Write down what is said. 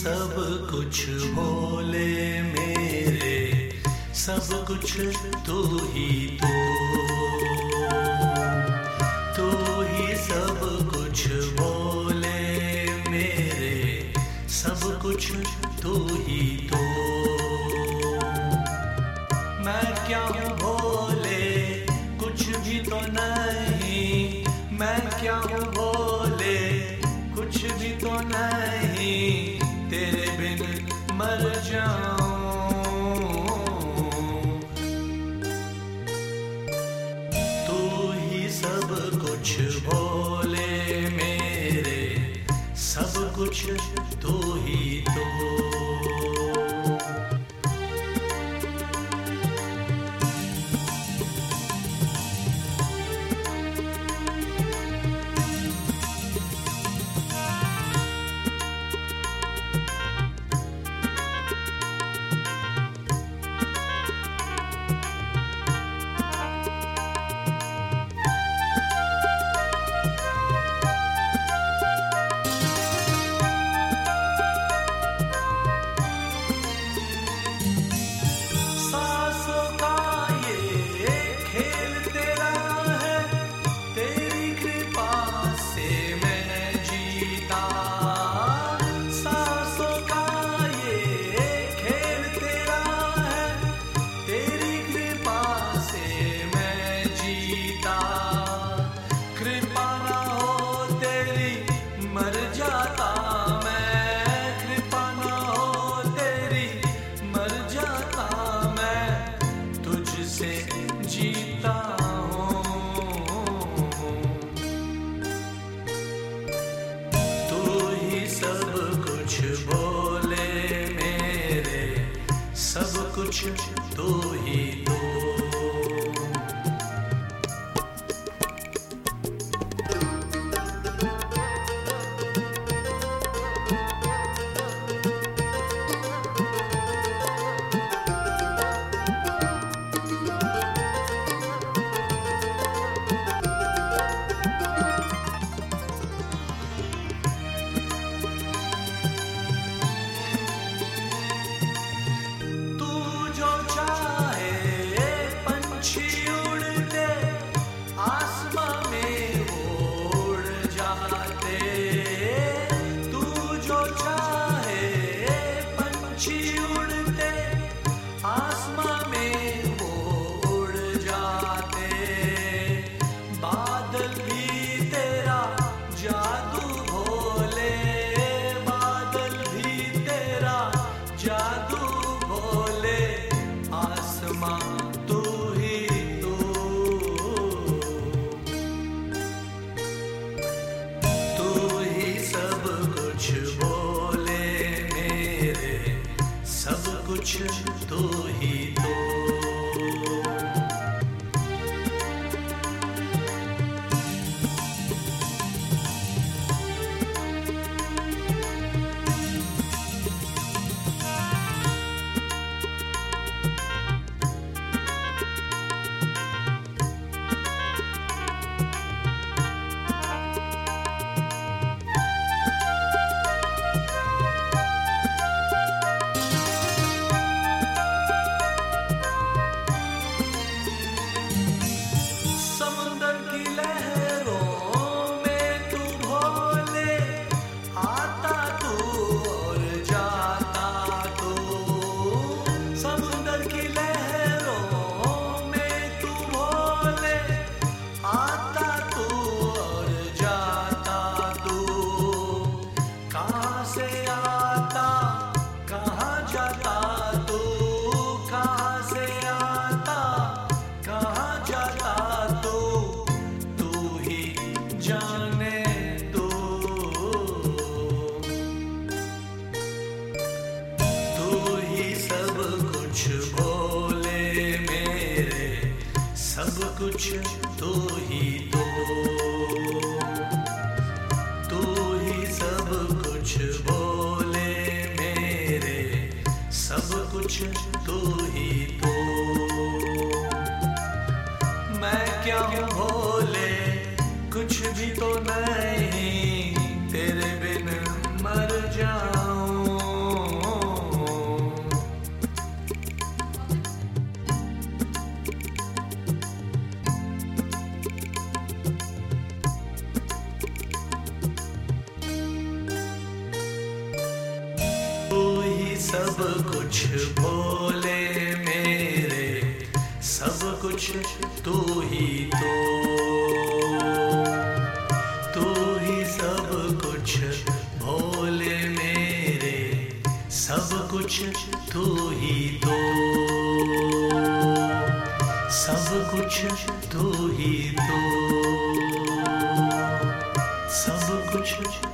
सब कुछ भोले मेरे, सब कुछ तू ही तो। तू ही सब कुछ भोले मेरे, सब कुछ तू ही तो। कुछ बोले मेरे सब कुछ तू ही तू। कुछ तो ही तो कुछ तो ही दो। तू ही सब कुछ बोले मेरे, सब कुछ तो ही दो। मैं क्या हूँ भोले कुछ भी तो नहीं कुछ भोले मेरे, सब कुछ तू ही तो। तू ही सब कुछ भोले मेरे, सब कुछ तू ही तो। सब कुछ तू ही तो। सब कुछ